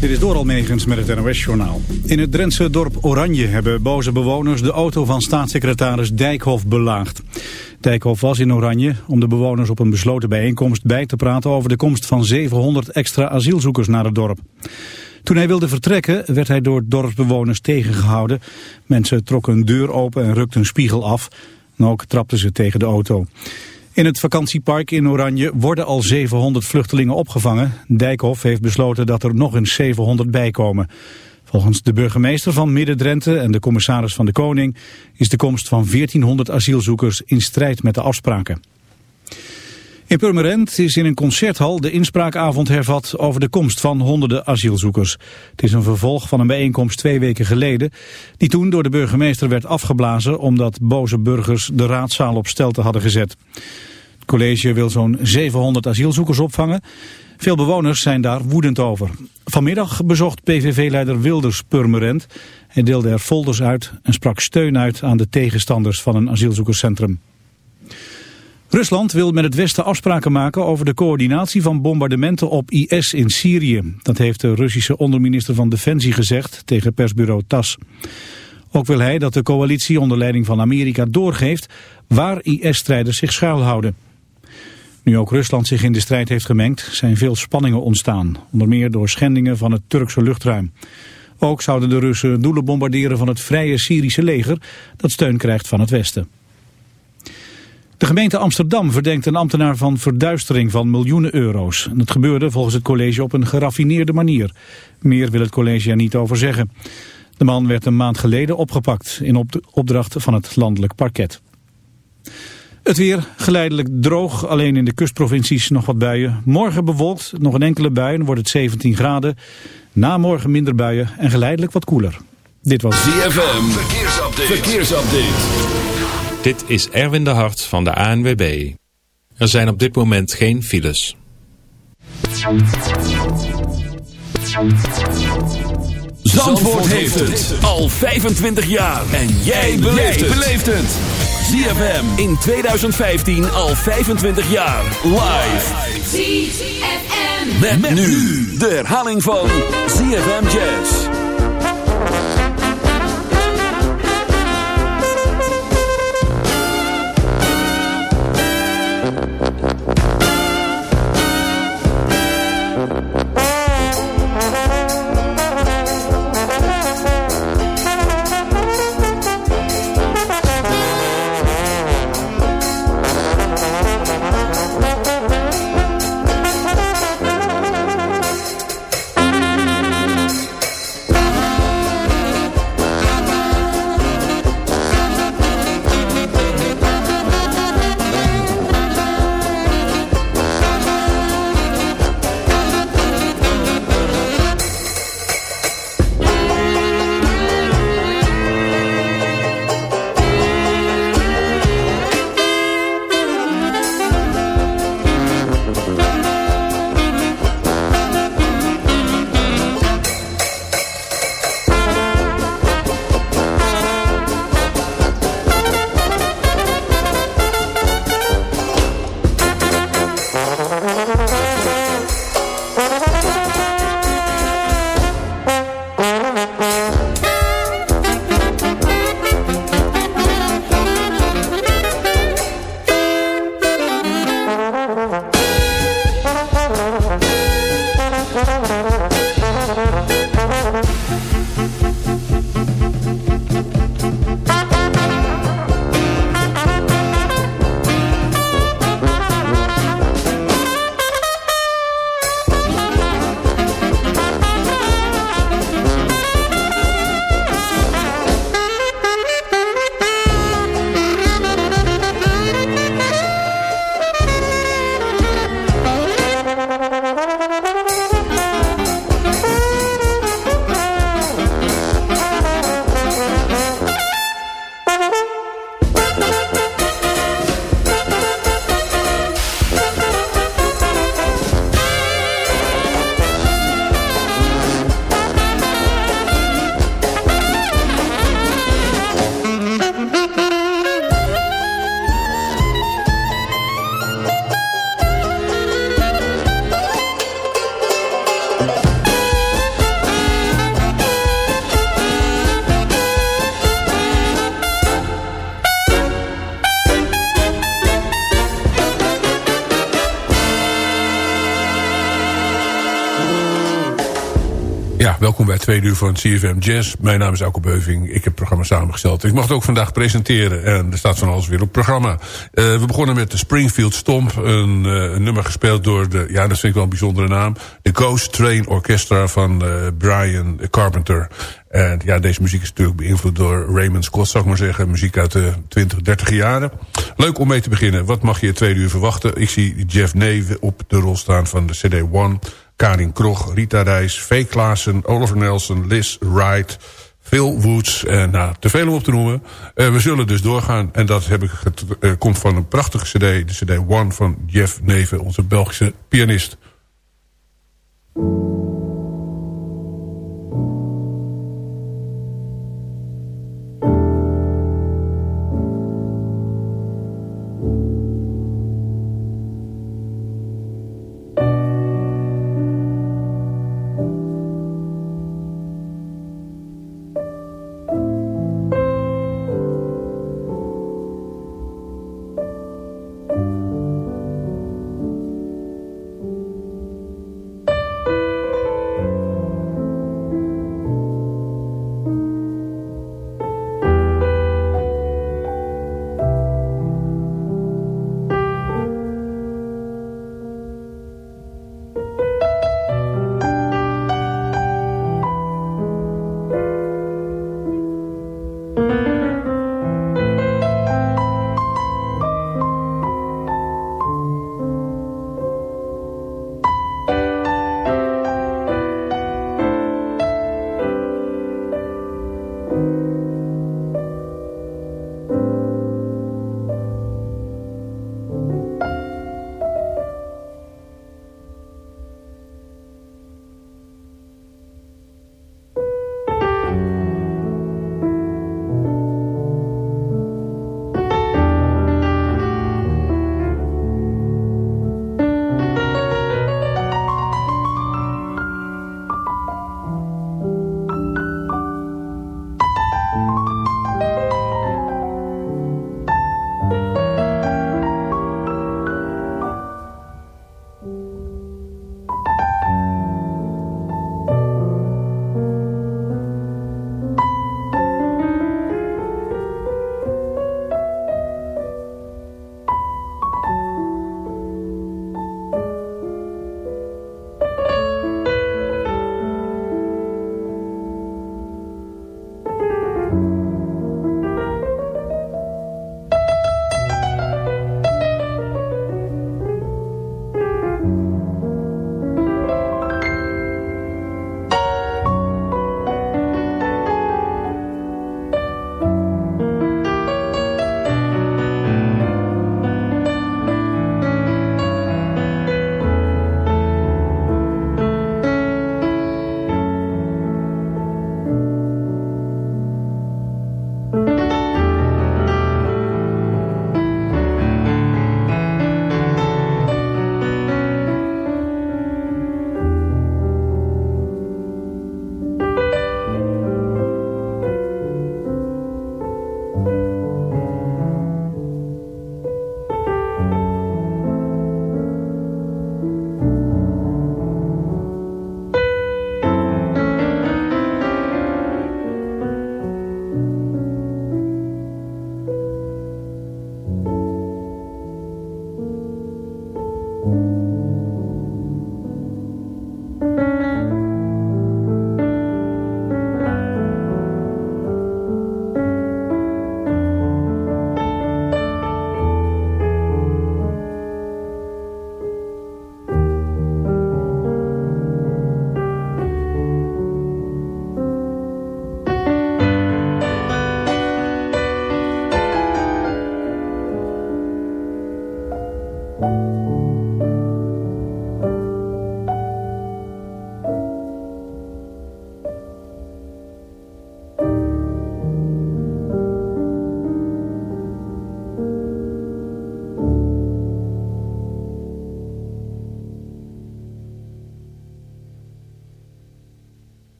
Dit is Doral Megens met het NOS-journaal. In het Drentse dorp Oranje hebben boze bewoners de auto van staatssecretaris Dijkhoff belaagd. Dijkhoff was in Oranje om de bewoners op een besloten bijeenkomst bij te praten over de komst van 700 extra asielzoekers naar het dorp. Toen hij wilde vertrekken werd hij door dorpsbewoners tegengehouden. Mensen trokken een deur open en rukten een spiegel af. En ook trapten ze tegen de auto. In het vakantiepark in Oranje worden al 700 vluchtelingen opgevangen. Dijkhoff heeft besloten dat er nog eens 700 bijkomen. Volgens de burgemeester van Midden-Drenthe en de commissaris van de Koning... is de komst van 1400 asielzoekers in strijd met de afspraken. In Purmerend is in een concerthal de inspraakavond hervat over de komst van honderden asielzoekers. Het is een vervolg van een bijeenkomst twee weken geleden, die toen door de burgemeester werd afgeblazen omdat boze burgers de raadzaal op stelte hadden gezet. Het college wil zo'n 700 asielzoekers opvangen. Veel bewoners zijn daar woedend over. Vanmiddag bezocht PVV-leider Wilders Purmerend. Hij deelde er folders uit en sprak steun uit aan de tegenstanders van een asielzoekerscentrum. Rusland wil met het Westen afspraken maken over de coördinatie van bombardementen op IS in Syrië. Dat heeft de Russische onderminister van Defensie gezegd tegen persbureau TAS. Ook wil hij dat de coalitie onder leiding van Amerika doorgeeft waar IS-strijders zich schuilhouden. Nu ook Rusland zich in de strijd heeft gemengd, zijn veel spanningen ontstaan. Onder meer door schendingen van het Turkse luchtruim. Ook zouden de Russen doelen bombarderen van het vrije Syrische leger dat steun krijgt van het Westen. De gemeente Amsterdam verdenkt een ambtenaar van verduistering van miljoenen euro's. Het gebeurde volgens het college op een geraffineerde manier. Meer wil het college er niet over zeggen. De man werd een maand geleden opgepakt in opdracht van het landelijk parket. Het weer geleidelijk droog, alleen in de kustprovincies nog wat buien. Morgen bewolkt, nog een enkele bui, dan wordt het 17 graden. Na morgen minder buien en geleidelijk wat koeler. Dit was ZFM, verkeersupdate. verkeersupdate. Dit is Erwin de Hart van de ANWB. Er zijn op dit moment geen files. Zandvoort heeft het al 25 jaar. En jij beleeft het. ZFM in 2015 al 25 jaar. Live. ZFM. Met, nu de herhaling van ZFM Jazz. Van CFM Jazz. Mijn naam is Alko Beuving. Ik heb het programma samengesteld. Ik mag het ook vandaag presenteren. En er staat van alles weer op programma. Uh, we begonnen met de Springfield Stomp. Een, uh, nummer gespeeld door de... Ja, dat vind ik wel een bijzondere naam. De Ghost Train Orchestra van uh, Brian Carpenter. En ja, deze muziek is natuurlijk beïnvloed door Raymond Scott, zou ik maar zeggen. Muziek uit de 20, 30 jaren. Leuk om mee te beginnen. Wat mag je tweede uur verwachten? Ik zie Jeff Neve op de rol staan van de CD One... Karin Krog, Rita Reis, V. Klaassen, Oliver Nelson, Liz Wright... Phil Woods, en nou, te veel om op te noemen. Uh, we zullen dus doorgaan. En dat heb ik, uh, komt van een prachtige cd. De cd One van Jeff Neven, onze Belgische pianist.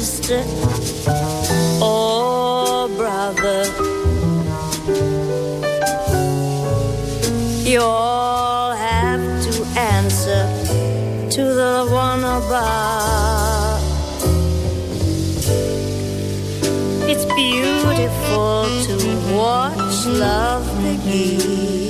sister or brother. You all have to answer to the one above. It's beautiful to watch love begin.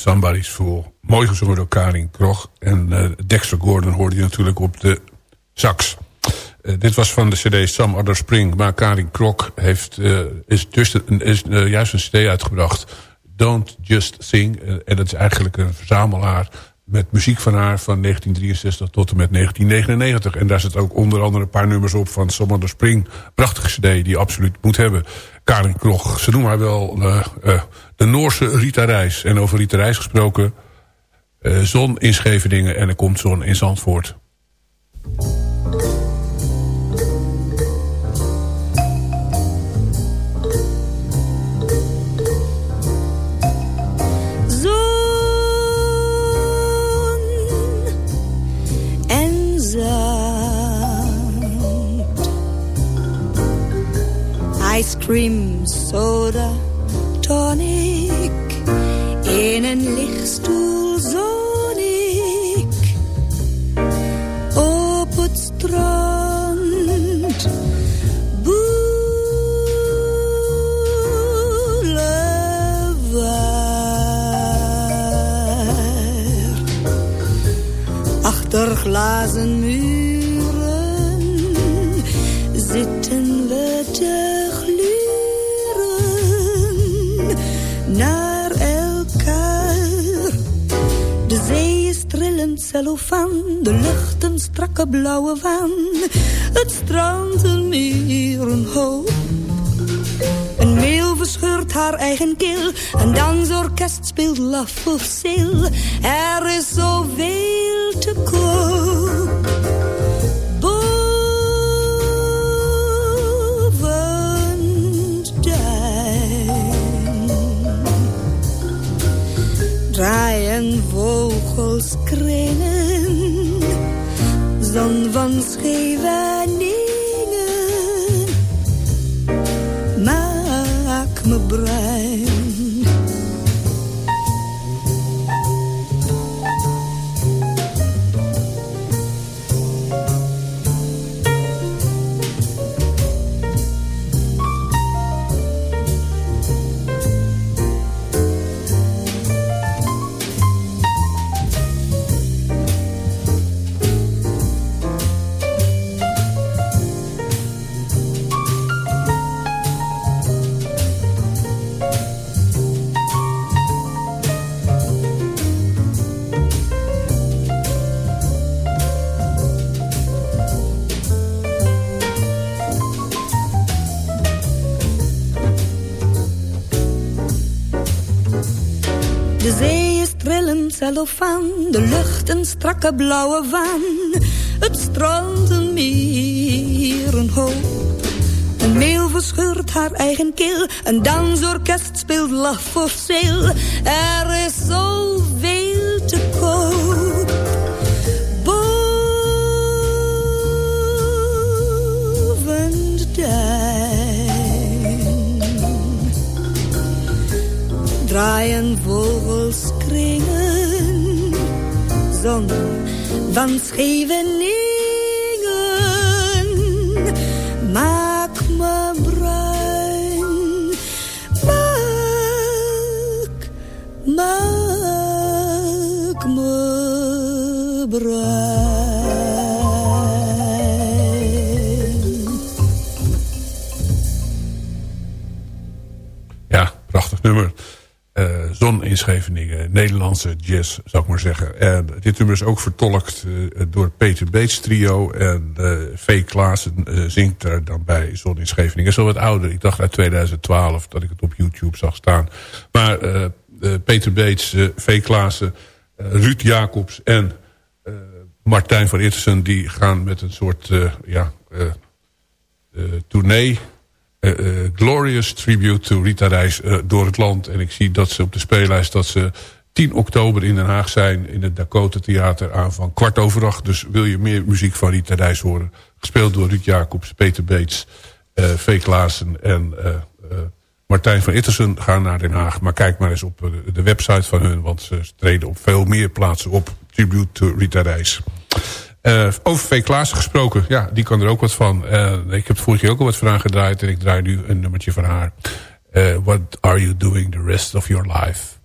Somebody's Fool. Mooi gezongen door Karin Krog. En uh, Dexter Gordon hoorde je natuurlijk op de sax. Uh, dit was van de cd Some Other Spring. Maar Karin Krog heeft, uh, is, dus, is juist een cd uitgebracht. Don't Just Sing. en dat is eigenlijk een verzamelaar met muziek van haar van 1963 tot en met 1999. En daar zit ook onder andere een paar nummers op van Some Other Spring. Prachtige cd die je absoluut moet hebben. Karin Krog, ze noemen haar wel de Noorse Rita Reis. En over Rita Reis gesproken... Uh, zon in Scheveningen en er komt zon in Zandvoort. Ice soda tonic. In een lichtstoel zon ik. Op het strand. Boulevard. Achter glazen muren cellofaan, de lucht een strakke blauwe waan. Het strand een meer een hoop. Een meel verscheurt haar eigen keel, een dansorkest speelt laf of zeel. Er is zoveel te koop. draaien vogels kringen. Zon van Scheveningen, maak me bruin. Strakke blauwe waan. Het strand een meer, een hoop. Een meel verscheurt haar eigen keel. Een dansorkest speelt lach voor zeel. Er is zoveel te koop. Boven de duin draaien vogels kringen zon van Scheveningen. Scheveningen. Nederlandse jazz, zou ik maar zeggen. En dit nummer is ook vertolkt uh, door Peter Beets trio. En V. Klaassen zingt er dan bij Zon in Scheveningen. Al wat ouder. Ik dacht uit 2012 dat ik het op YouTube zag staan. Maar Peter Beets, V. Klaassen, Ruud Jacobs en Martijn van Ittersen... die gaan met een soort ja, tournee uh, glorious tribute to Rita Reis uh, door het land. En ik zie dat ze op de speellijst dat ze 10 oktober in Den Haag zijn... in het Dakota Theater aan van kwart over acht. Dus wil je meer muziek van Rita Reis horen... gespeeld door Ruud Jacobs, Peter Beets, uh, V. Klaassen en Martijn van Ittersen... gaan naar Den Haag. Maar kijk maar eens op de website van hun... want ze treden op veel meer plaatsen op. Tribute to Rita Reis. Uh, over V. Klaassen gesproken, ja, die kan er ook wat van. Uh, ik heb vorige keer ook al wat vragen gedraaid en ik draai nu een nummertje van haar. Uh, what are you doing the rest of your life?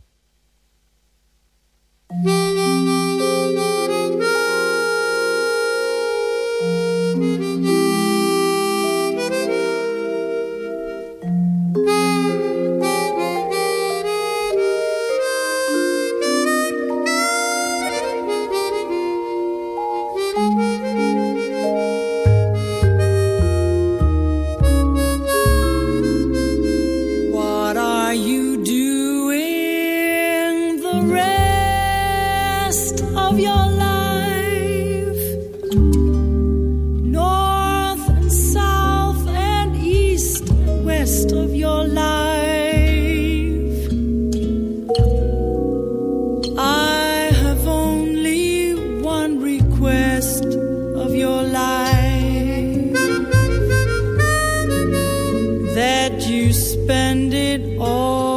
it all.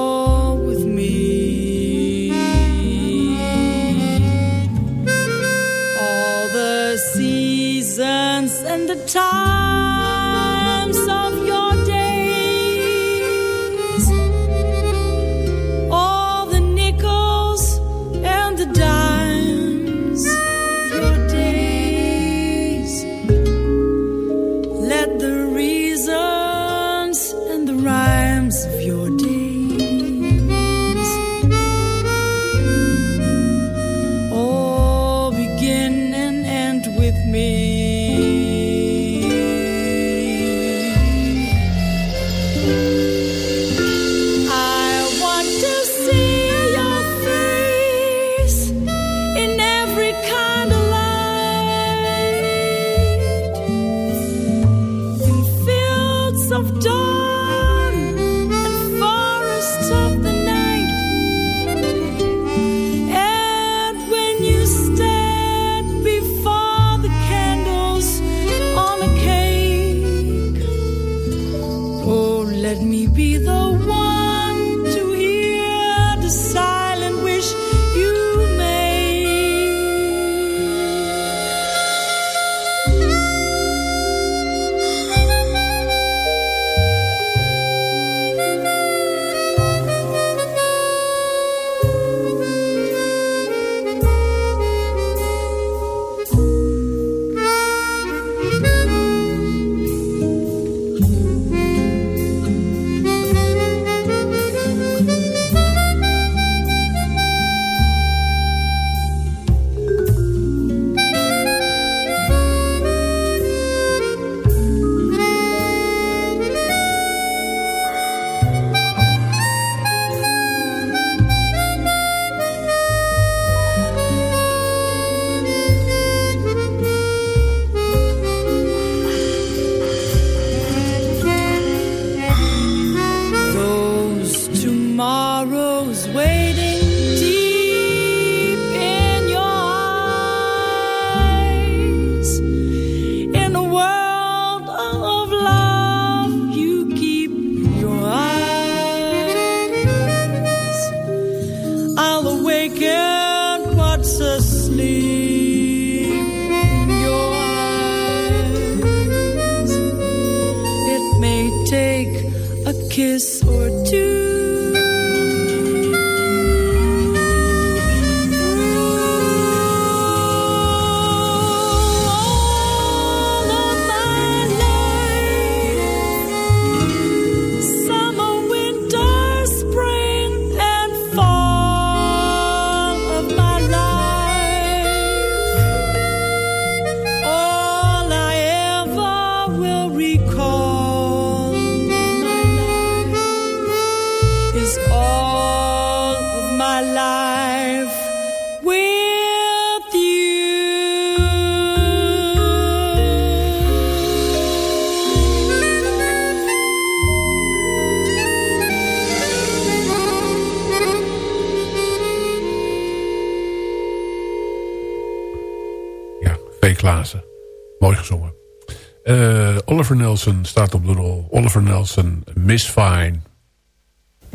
Oliver Nelson staat op de rol. Oliver Nelson, Miss Fine.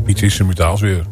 Iets instrumentaals weer.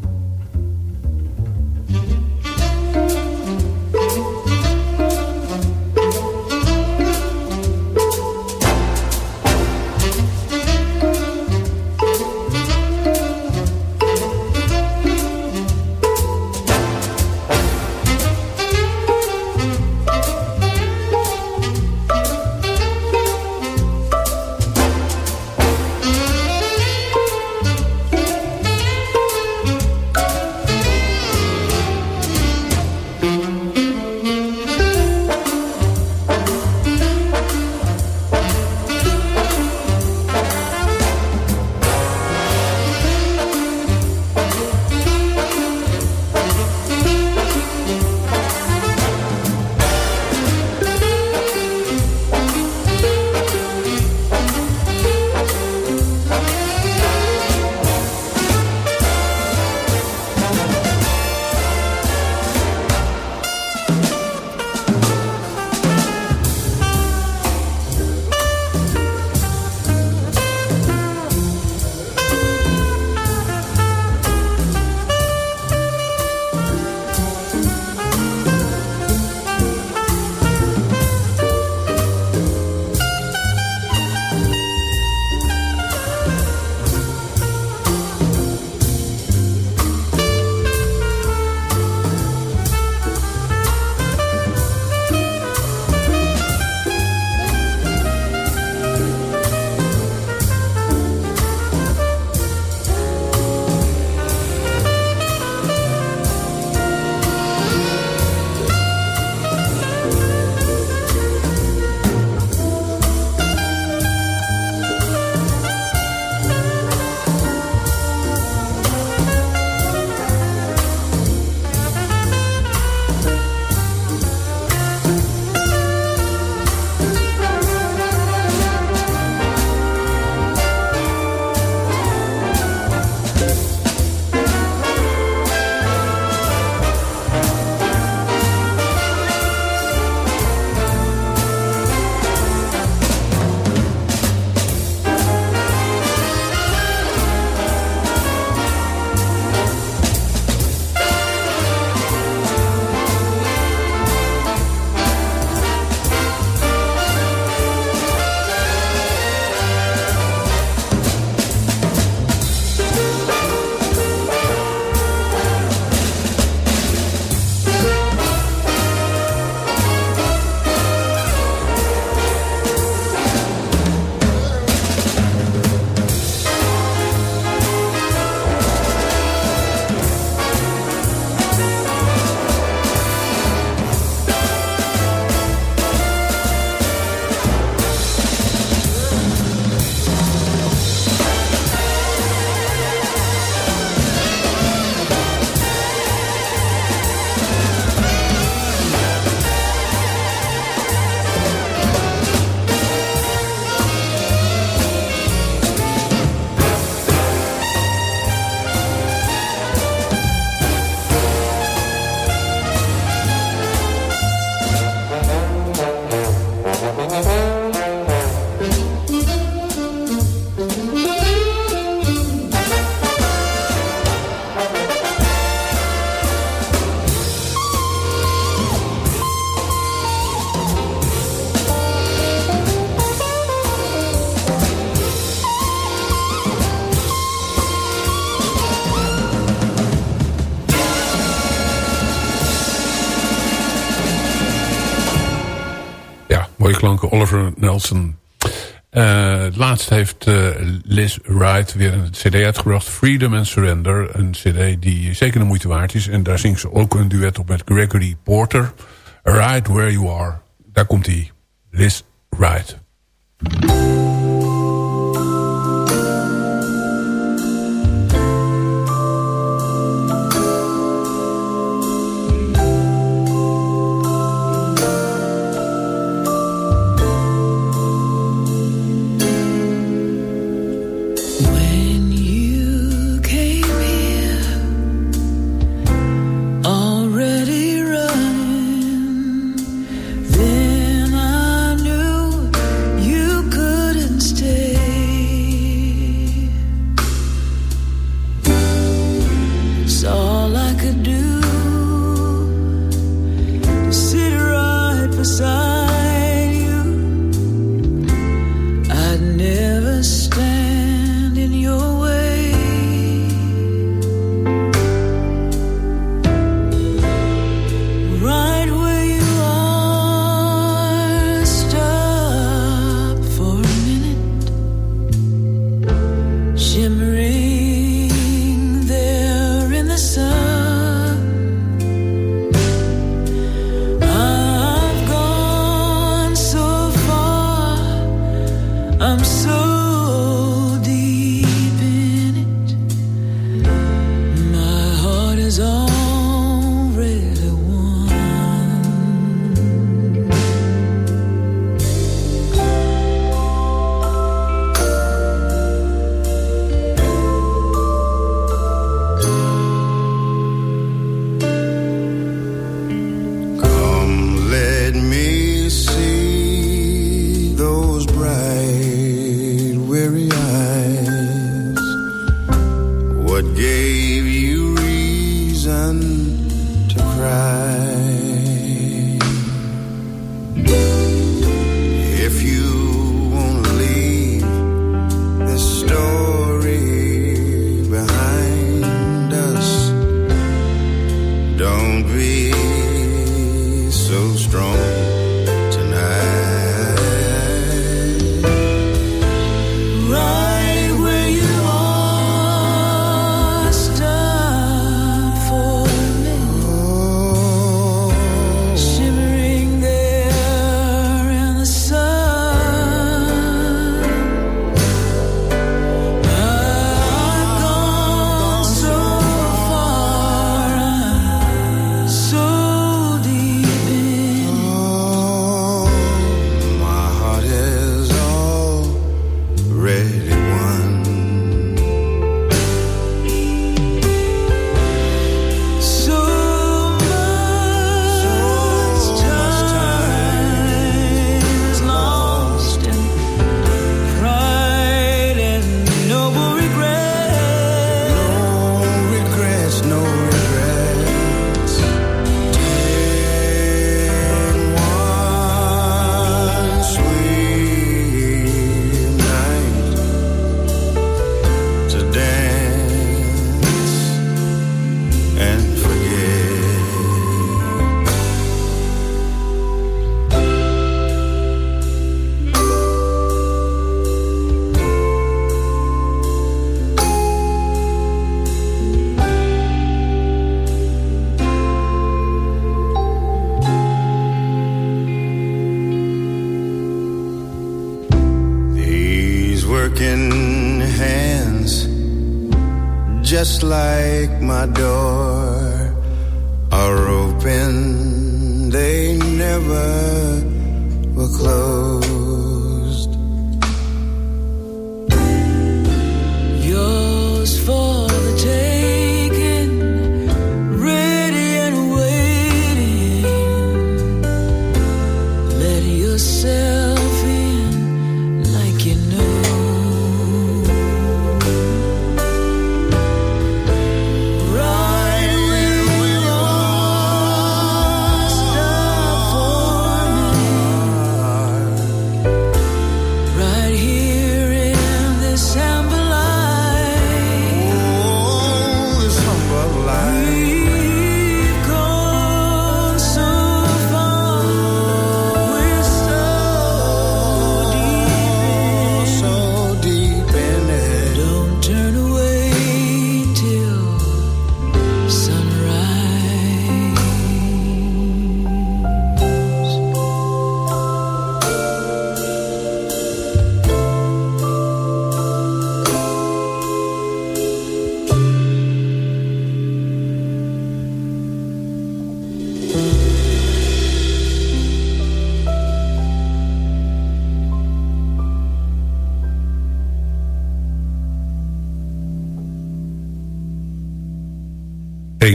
Nelson. Uh, laatst heeft uh, Liz Wright weer een cd uitgebracht. Freedom and Surrender. Een cd die zeker de moeite waard is. En daar zingt ze ook een duet op met Gregory Porter. Right Where You Are. Daar komt hij. Liz Wright. I'm so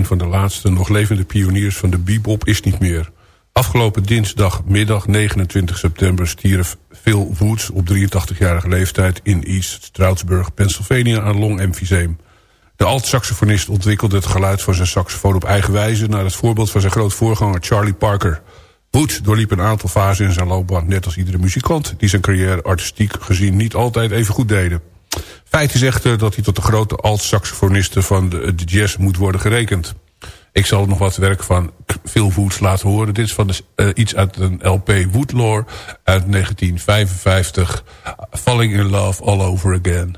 van de laatste nog levende pioniers van de bebop is niet meer. Afgelopen dinsdagmiddag 29 september stierf Phil Woods op 83-jarige leeftijd in East Stroudsburg, Pennsylvania aan long-emfyseem. De alt-saxofonist ontwikkelde het geluid van zijn saxofoon op eigen wijze... naar het voorbeeld van zijn groot voorganger Charlie Parker. Woods doorliep een aantal fasen in zijn loopbaan... net als iedere muzikant die zijn carrière artistiek gezien niet altijd even goed deden. Feit is echter dat hij tot de grote alt-saxofonisten van de, jazz moet worden gerekend. Ik zal nog wat werk van Phil Woods laten horen. Dit is van de, uh, iets uit een LP Woodlore uit 1955. Falling in Love All Over Again.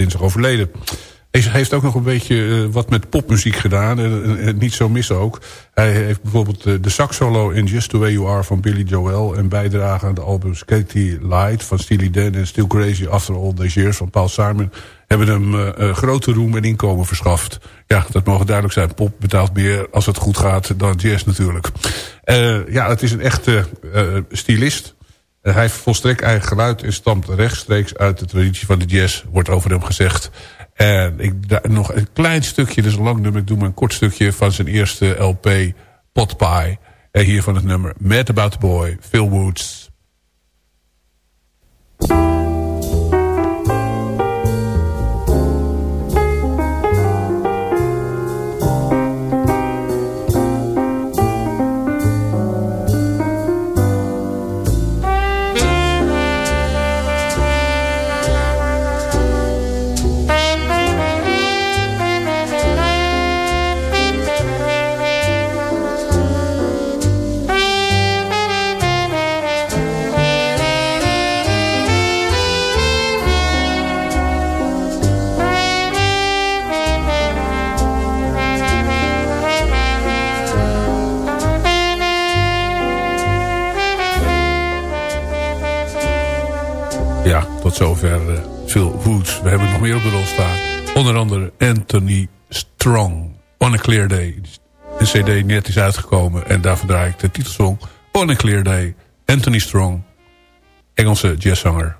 Dinsdag overleden. Hij heeft ook nog een beetje wat met popmuziek gedaan. En, niet zo mis ook. Hij heeft bijvoorbeeld de sax solo in Just The Way You Are van Billy Joel... en bijdrage aan de albums Katie Light van Steely Dan... en Still Crazy After All These Years van Paul Simon... hebben hem grote roem en inkomen verschaft. Ja, dat mogen duidelijk zijn. Pop betaalt meer als het goed gaat dan jazz natuurlijk. ja, het is een echte stylist... Hij heeft volstrekt eigen geluid en stamt rechtstreeks uit de traditie van de jazz, wordt over hem gezegd. En ik, nog een klein stukje, dus een lang nummer, ik doe maar een kort stukje van zijn eerste LP, Pot Pie. En hier van het nummer Mad About the Boy, Phil Woods. Tot zover uh, Phil Woods. We hebben nog meer op de rol staan. Onder andere Anthony Strong. On a Clear Day. Een cd net is uitgekomen. En daarvoor draai ik de titelsong. On a Clear Day. Anthony Strong. Engelse jazzzanger.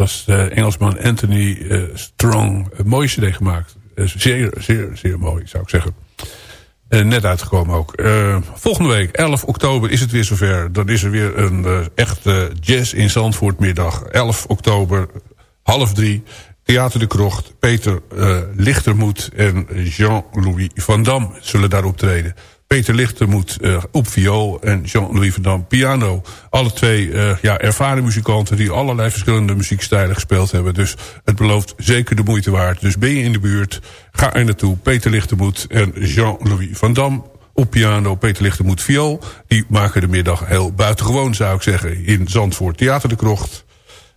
Was de Engelsman Anthony uh, Strong. Een mooie cd gemaakt. Uh, zeer, zeer, zeer mooi, zou ik zeggen. Uh, net uitgekomen ook. volgende week, 11 oktober, is het weer zover. Dan is er weer een echte jazz in Zandvoort middag. 11 oktober, half drie. Theater de Krocht, Peter Lichtermoet en Jean-Louis van Dam zullen daar optreden. Peter Lichtermoet uh, op viool en Jean-Louis van Dam piano. Alle twee uh, ja, ervaren muzikanten die allerlei verschillende muziekstijlen gespeeld hebben. Dus het belooft zeker de moeite waard. Dus ben je in de buurt, ga er naartoe. Peter Lichtermoet en Jean-Louis van Dam op piano, Peter Lichtermoet viool. Die maken de middag heel buitengewoon zou ik zeggen. In Zandvoort Theater de Krocht.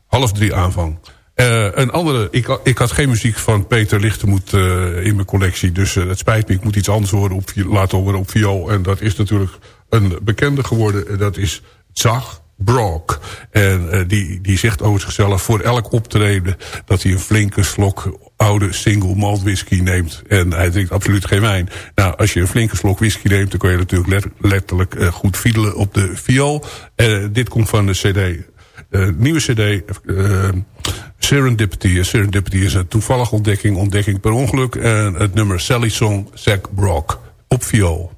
Half drie aanvang. Uh, een andere, ik, ik had geen muziek van Peter Lichtenmoet uh, in mijn collectie. Dus uh, het spijt me, ik moet iets anders horen op, laten horen op viool. En dat is natuurlijk een bekende geworden. Dat is Zag Brock. En die, die zegt over zichzelf voor elk optreden... dat hij een flinke slok oude single malt whisky neemt. En hij drinkt absoluut geen wijn. Nou, als je een flinke slok whisky neemt... dan kun je natuurlijk letterlijk goed fiedelen op de viool. dit komt van de cd nieuwe cd, uh, Serendipity. Serendipity is een toevallige ontdekking, ontdekking per ongeluk. En het nummer Sally Song, Zack Brock, op viool.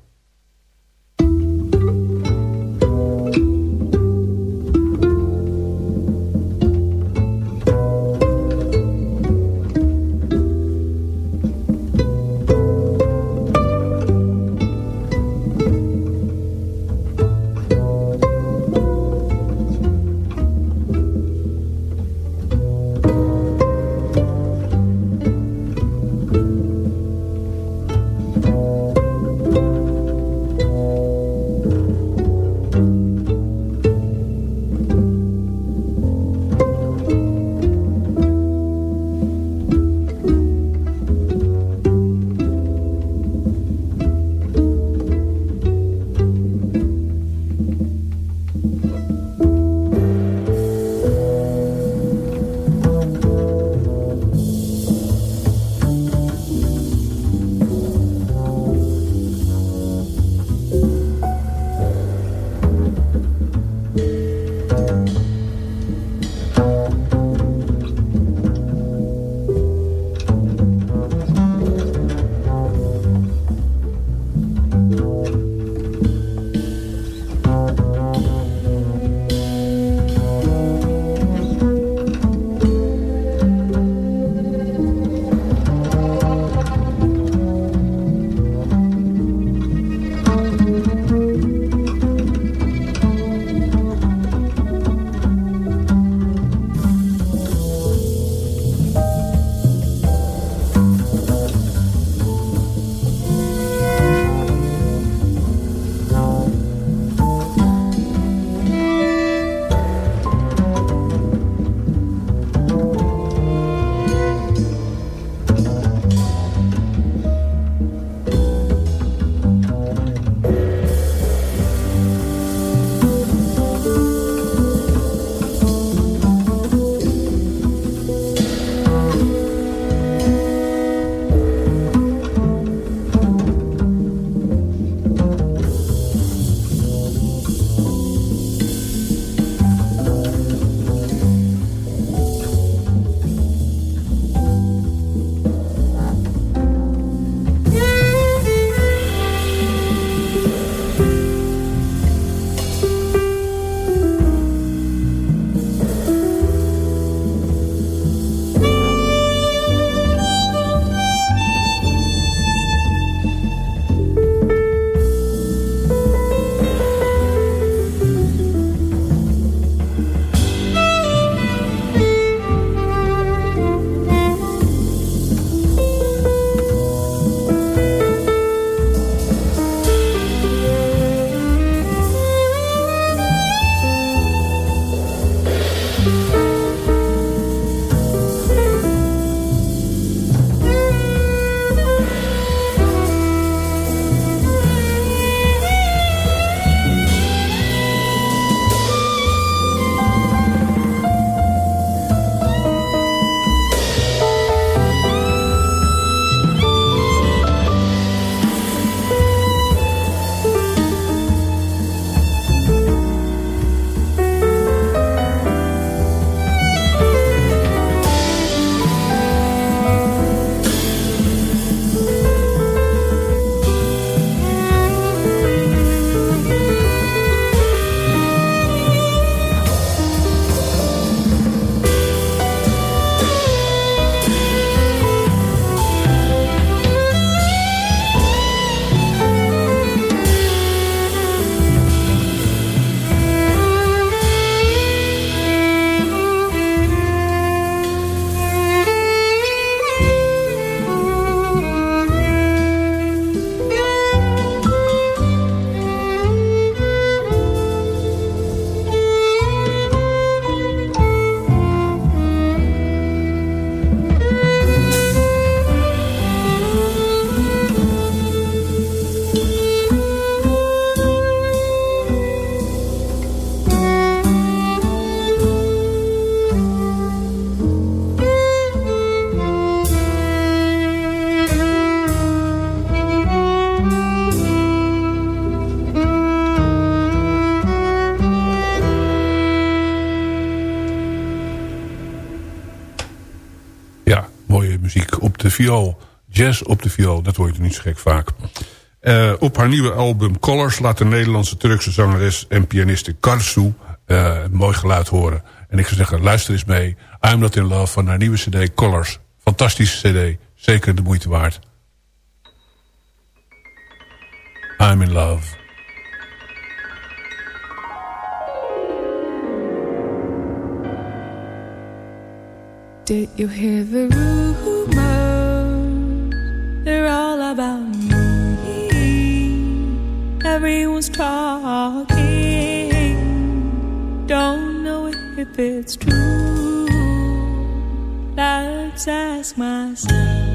Viool. Jazz op de viool, dat hoor je niet zo gek vaak. Uh, op haar nieuwe album Colors laat de Nederlandse Turkse zangeres en pianiste Karsu uh, mooi geluid horen. En ik zou zeggen, luister eens mee. I'm Not In Love van haar nieuwe cd Colors. Fantastische cd, zeker de moeite waard. I'm in love. Did you hear the? They're all about me. Everyone's talking. Don't know if it's true. Let's ask myself.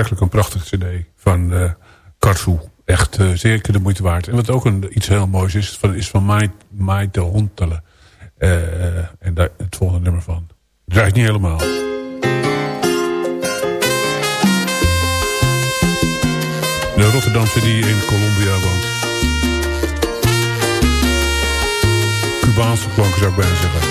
Werkelijk een prachtige cd van uh, Karsu. Echt uh, zeker de moeite waard. En wat ook een, iets heel moois is, is van Mai, Mai de Hontelen. Uh, en daar het volgende nummer van. Draait niet helemaal. De Rotterdamse die in Colombia woont. Cubaanse klanken zou ik bijna zeggen.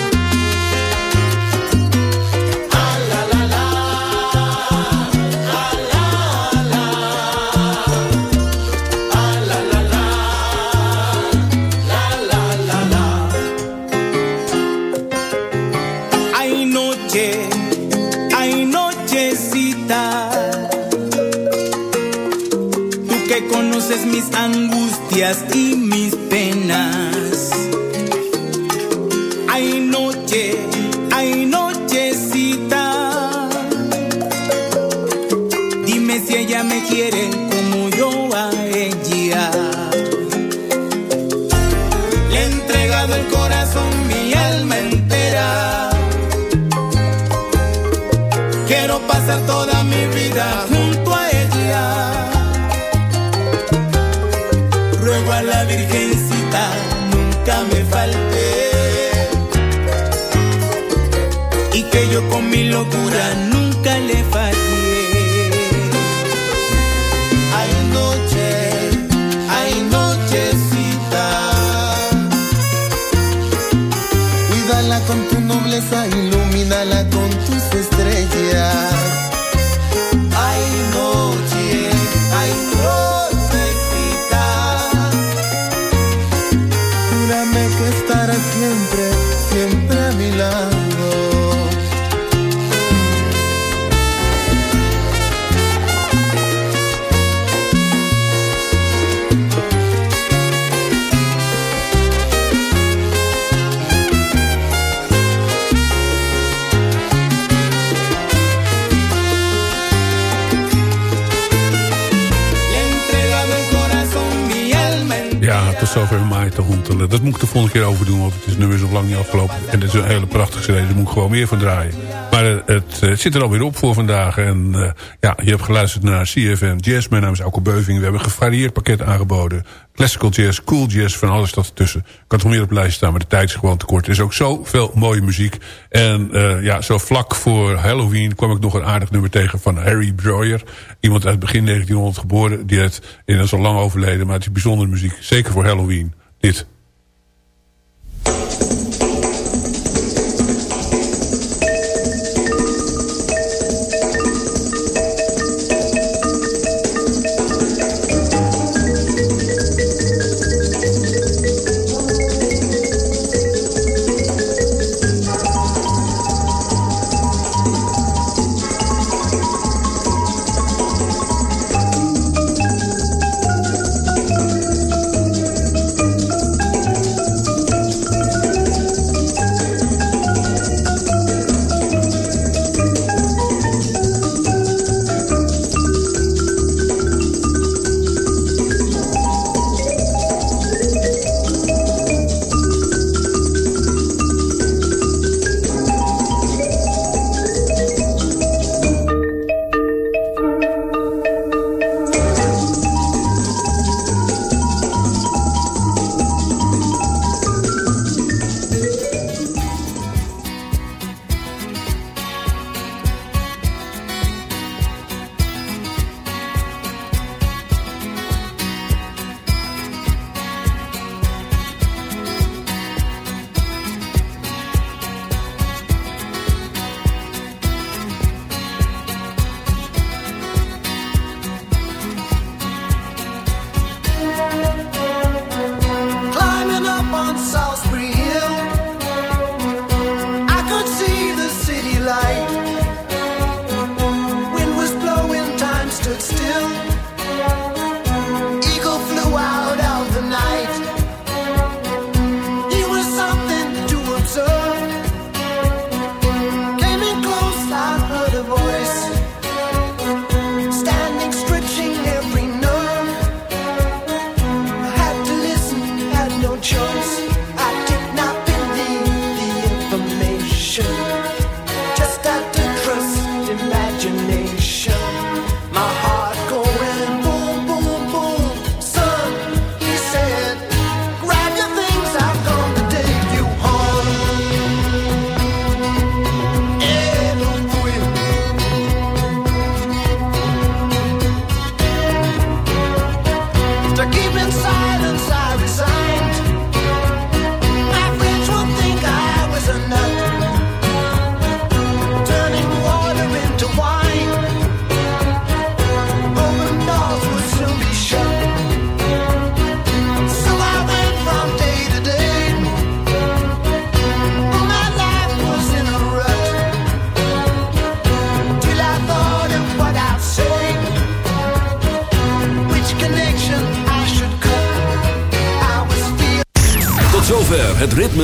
Tot zover mij te hontelen. Dat moet ik de volgende keer overdoen, want het is nu weer zo lang niet afgelopen. En het is een hele prachtige serie, daar moet ik gewoon meer van draaien. Maar het, het, zit er alweer op voor vandaag. En uh, ja, je hebt geluisterd naar CFM Jazz. Mijn naam is Alko Beuving. We hebben een gevarieerd pakket aangeboden. Classical jazz, cool jazz, van alles dat ertussen. Kan toch meer op lijst staan, maar de tijd is gewoon te kort. Er is ook zoveel mooie muziek. En uh, ja, zo vlak voor Halloween kwam ik nog een aardig nummer tegen van Harry Breuer. Iemand uit begin 1900 geboren. Die is inmiddels al lang overleden, maar het is bijzondere muziek. Zeker voor Halloween. Dit.